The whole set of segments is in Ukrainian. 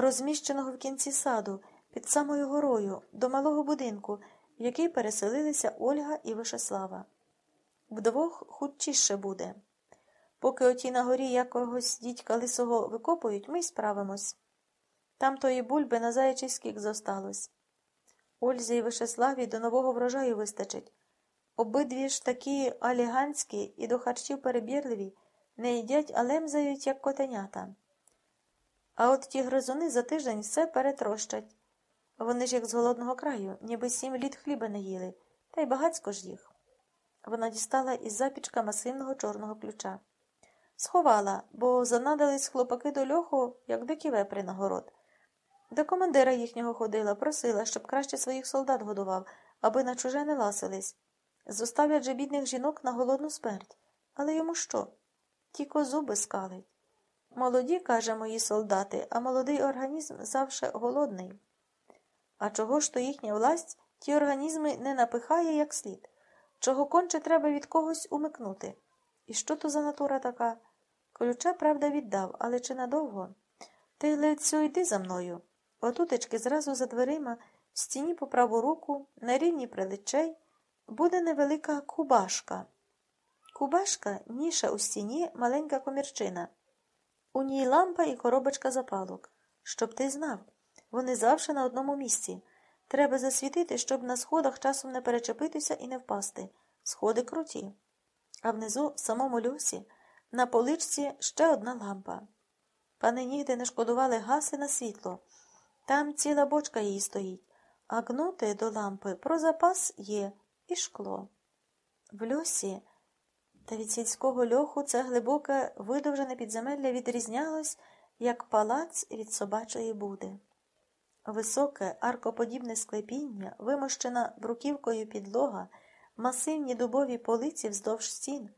розміщеного в кінці саду, під самою горою, до малого будинку, в який переселилися Ольга і Вишеслава. Вдвох худчіше буде. Поки оті на горі якогось дідька лисого викопують, ми й справимось. Там тої бульби на заячий скік зосталось. Ользі і Вишеславі до нового врожаю вистачить. Обидві ж такі аліганські і до харчів перебірливі, не їдять, а лемзають, як котенята. А от ті гризуни за тиждень все перетрощать. Вони ж як з голодного краю, ніби сім літ хліба не їли, та й багацько ж їх. Вона дістала із запічка масивного чорного ключа. Сховала, бо занадались хлопаки до льоху, як дикі вепри на город. До командира їхнього ходила, просила, щоб краще своїх солдат годував, аби на чуже не ласились. Зоставлять же бідних жінок на голодну смерть. Але йому що? Тіко зуби скалить. Молоді, каже мої солдати, а молодий організм завше голодний. А чого ж то їхня власть ті організми не напихає як слід? Чого конче треба від когось умикнути? І що то за натура така? Ключа, правда, віддав, але чи надовго? Ти, Лецю, йди за мною. Отутечки зразу за дверима, в стіні по праву руку, на рівні приличей, буде невелика кубашка. Кубашка ніша у стіні маленька комірчина. У ній лампа і коробочка запалок. Щоб ти знав, вони завжди на одному місці. Треба засвітити, щоб на сходах часом не перечепитися і не впасти. Сходи круті. А внизу, в самому льосі, на поличці ще одна лампа. Пани нігде не шкодували гаси на світло. Там ціла бочка її стоїть, а гнути до лампи про запас є і шкло. В льосі та від сільського льоху це глибоке видовжене підземелля відрізнялось, як палац від собачої буди. Високе, аркоподібне склепіння, вимощена бруківкою підлога, масивні дубові полиці вздовж стін,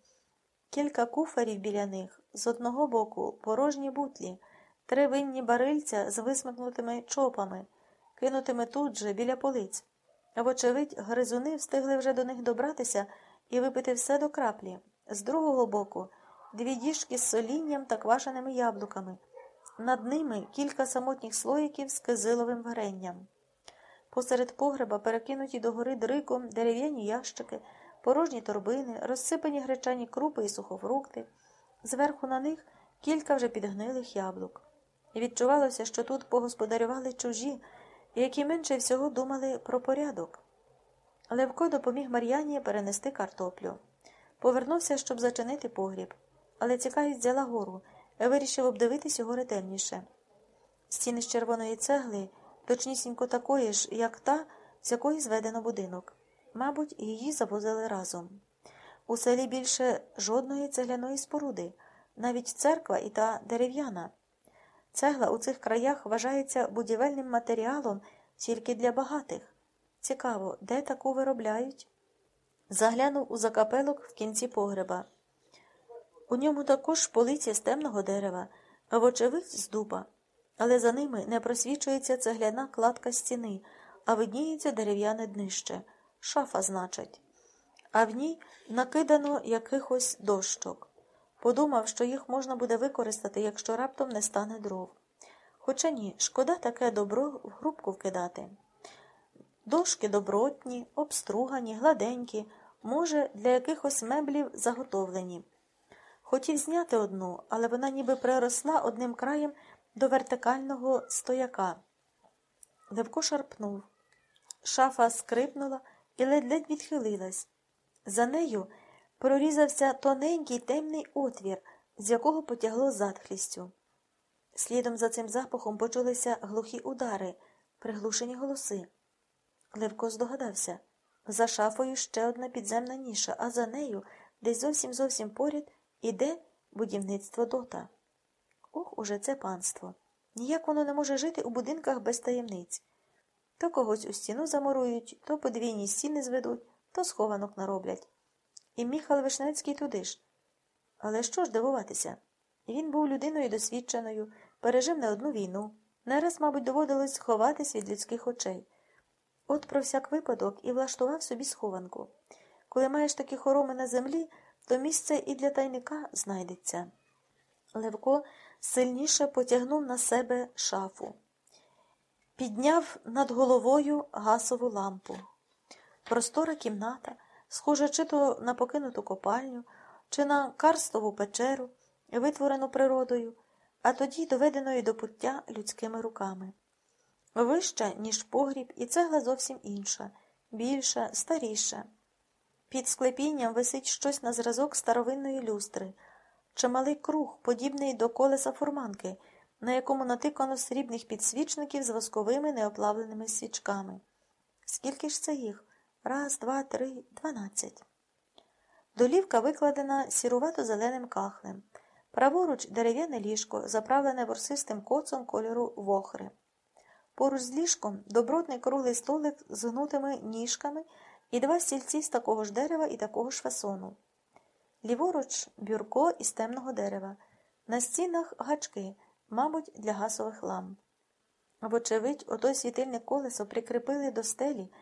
кілька куфарів біля них, з одного боку порожні бутлі, три винні барильця з висмикнутими чопами, кинутими тут же біля полиць. Вочевидь, гризуни встигли вже до них добратися і випити все до краплі. З другого боку дві діжки з солінням та квашеними яблуками. Над ними кілька самотніх слоїків з кизиловим варенням. Посеред погреба перекинуті догори дриком дерев'яні ящики, порожні торбини, розсипані гречані крупи і сухофрукти. Зверху на них кілька вже підгнилих яблук. І відчувалося, що тут погосподарювали чужі, які менше всього думали про порядок. Левко допоміг Мар'яні перенести картоплю. Повернувся, щоб зачинити погріб, але цікавість взяла гору, вирішив обдивитись його ретельніше. Стіни з червоної цегли, точнісінько такої ж, як та, з якої зведено будинок. Мабуть, її завозили разом. У селі більше жодної цегляної споруди, навіть церква і та дерев'яна. Цегла у цих краях вважається будівельним матеріалом тільки для багатих. Цікаво, де таку виробляють? Заглянув у закапелок в кінці погреба. У ньому також полиці з темного дерева, вочевидь з дуба, але за ними не просвічується цегляна кладка стіни, а видніється дерев'яне днище, шафа, значить, а в ній накидано якихось дощок. Подумав, що їх можна буде використати, якщо раптом не стане дров. Хоча ні, шкода таке добро в грубку вкидати. Дошки добротні, обстругані, гладенькі, може, для якихось меблів заготовлені. Хотів зняти одну, але вона ніби приросла одним краєм до вертикального стояка. Левко шарпнув. Шафа скрипнула і ледь-ледь відхилилась. За нею прорізався тоненький темний отвір, з якого потягло затхлістю. Слідом за цим запахом почулися глухі удари, приглушені голоси. Левко здогадався за шафою ще одна підземна ніша, а за нею, десь зовсім зовсім поряд, іде будівництво дота. Ох, уже це панство. Ніяк воно не може жити у будинках без таємниць. То когось у стіну замурують, то подвійні стіни зведуть, то схованок нароблять. І Міхал Вишнецький туди ж. Але що ж дивуватися? Він був людиною досвідченою, пережив не одну війну. Не раз, мабуть, доводилось ховатись від людських очей. От про всяк випадок і влаштував собі схованку. Коли маєш такі хороми на землі, то місце і для тайника знайдеться. Левко сильніше потягнув на себе шафу. Підняв над головою гасову лампу. Простора кімната, схожа чи то на покинуту копальню, чи на карстову печеру, витворену природою, а тоді доведеною до пуття людськими руками. Вища, ніж погріб, і цегла зовсім інша, більша, старіша. Під склепінням висить щось на зразок старовинної люстри, чималий круг, подібний до колеса фурманки, на якому натикано срібних підсвічників з восковими неоплавленими свічками. Скільки ж це їх? Раз, два, три, дванадцять. Долівка викладена сірувато-зеленим кахлем. Праворуч дерев'яне ліжко, заправлене ворсистим коцом кольору вохри. Поруч з ліжком добротний круглий столик з гнутими ніжками і два стільці з такого ж дерева і такого ж фасону. Ліворуч бюрко із темного дерева. На стінах гачки, мабуть, для газових ламп. Вочевидь, отой світильне колесо прикріпили до стелі